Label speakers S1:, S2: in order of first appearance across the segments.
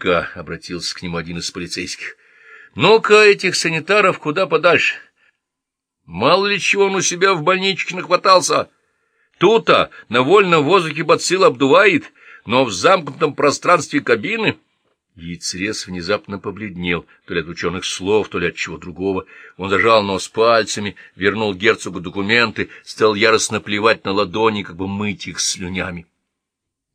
S1: коллега, — обратился к нему один из полицейских, — ну-ка этих санитаров куда подальше. Мало ли чего он у себя в больничке нахватался. Тут-то на вольном воздухе бацилл обдувает, но в замкнутом пространстве кабины... Яйцерез внезапно побледнел, то ли от ученых слов, то ли от чего другого. Он зажал нос пальцами, вернул герцогу документы, стал яростно плевать на ладони, как бы мыть их слюнями.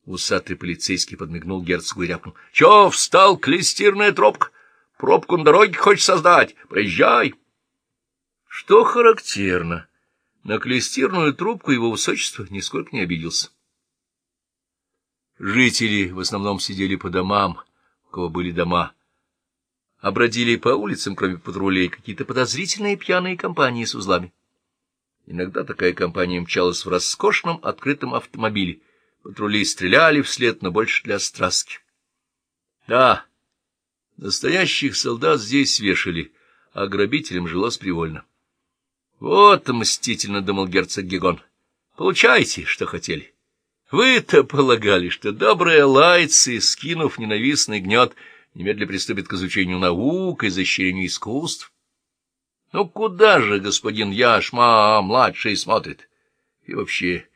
S1: Усатый полицейский подмигнул герцогу и рявкнул. — Чё встал, клестирная тропка? Пробку на дороге хочешь создать? Проезжай! Что характерно, на клестирную трубку его высочество нисколько не обиделся. Жители в основном сидели по домам, у кого были дома, а бродили по улицам, кроме патрулей, какие-то подозрительные пьяные компании с узлами. Иногда такая компания мчалась в роскошном открытом автомобиле — Патрули стреляли вслед, но больше для страстки. Да, настоящих солдат здесь вешали, а грабителям жилось привольно. Вот мстительно думал герцог Гегон. Получайте, что хотели. Вы-то полагали, что добрые лайцы, скинув ненавистный гнет, немедленно приступят к изучению наук и защищению искусств. Ну куда же господин Яшма младший смотрит? И вообще...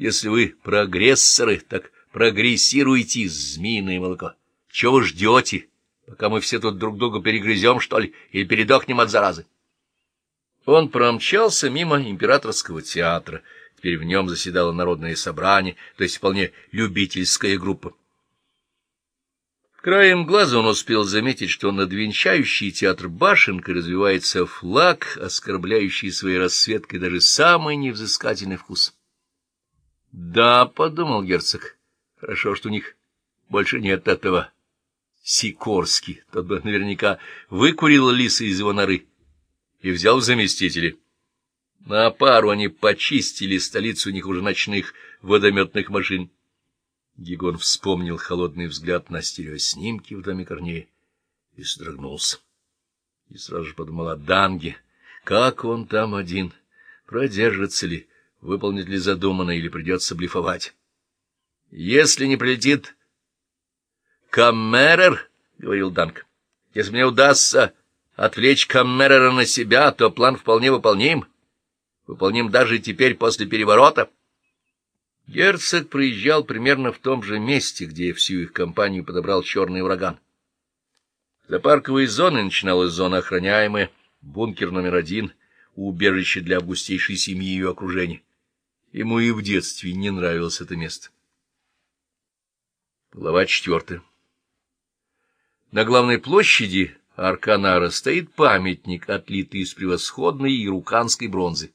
S1: Если вы прогрессоры, так прогрессируйте, змеиное молоко. Чего вы ждете, пока мы все тут друг друга перегрызем, что ли, или передохнем от заразы? Он промчался мимо императорского театра. Теперь в нем заседало народное собрание, то есть вполне любительская группа. Краем глаза он успел заметить, что над венчающий театр башенкой развивается флаг, оскорбляющий своей расцветкой даже самый невзыскательный вкус. — Да, — подумал герцог, — хорошо, что у них больше нет этого. Сикорский, тот бы наверняка выкурил лиса из его норы и взял в заместители. На пару они почистили столицу у них уже ночных водометных машин. Гигон вспомнил холодный взгляд на стереоснимки в доме Корнея и содрогнулся. И сразу же подумал о Данге. Как он там один? Продержится ли? Выполнит ли задуманное или придется блефовать. Если не прилетит Каммерер, — говорил Данк, — если мне удастся отвлечь Каммерера на себя, то план вполне выполним. Выполним даже теперь после переворота. Герцог проезжал примерно в том же месте, где всю их компанию подобрал черный ураган. За парковой зоной начиналась зона охраняемая, бункер номер один, убежище для августейшей семьи и ее окружения. Ему и в детстве не нравилось это место. Глава четвертая. На главной площади Арканара стоит памятник, отлитый из превосходной ируканской бронзы.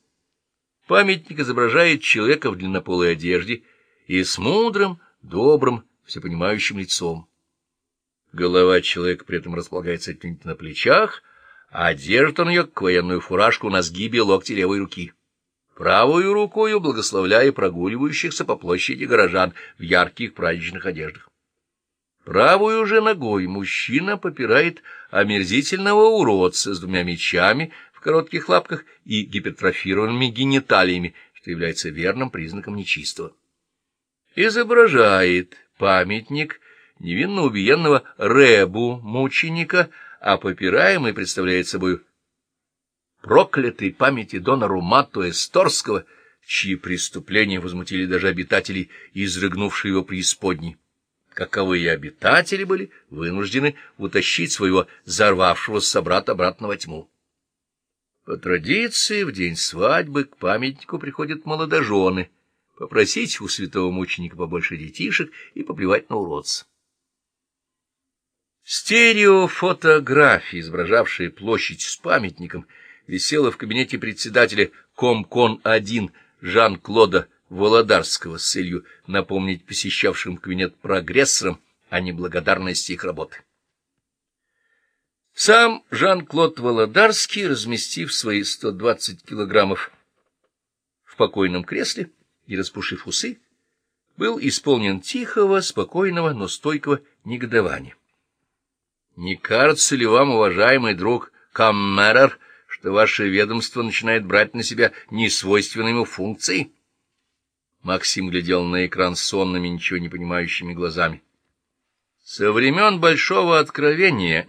S1: Памятник изображает человека в длиннополой одежде и с мудрым, добрым, всепонимающим лицом. Голова человека при этом располагается на плечах, а держит он ее, как военную фуражку, на сгибе локти левой руки правую рукою благословляя прогуливающихся по площади горожан в ярких праздничных одеждах. Правую же ногой мужчина попирает омерзительного уродца с двумя мечами в коротких лапках и гипертрофированными гениталиями, что является верным признаком нечистого. Изображает памятник невинно убиенного Ребу, мученика, а попираемый представляет собой проклятой памяти дона Румату Эсторского, чьи преступления возмутили даже обитателей, изрыгнувшие его преисподней. Каковые обитатели были вынуждены утащить своего взорвавшегося собрата обратно во тьму. По традиции, в день свадьбы к памятнику приходят молодожены, попросить у святого мученика побольше детишек и поплевать на уродца. Стереофотографии, изображавшие площадь с памятником, — висела в кабинете председателя Комкон-1 Жан-Клода Володарского с целью напомнить посещавшим кабинет прогрессорам о неблагодарности их работы. Сам Жан-Клод Володарский, разместив свои 120 килограммов в покойном кресле и распушив усы, был исполнен тихого, спокойного, но стойкого негодования. Не кажется ли вам, уважаемый друг Каммерер, что ваше ведомство начинает брать на себя несвойственные ему функции? Максим глядел на экран сонными, ничего не понимающими глазами. Со времен Большого Откровения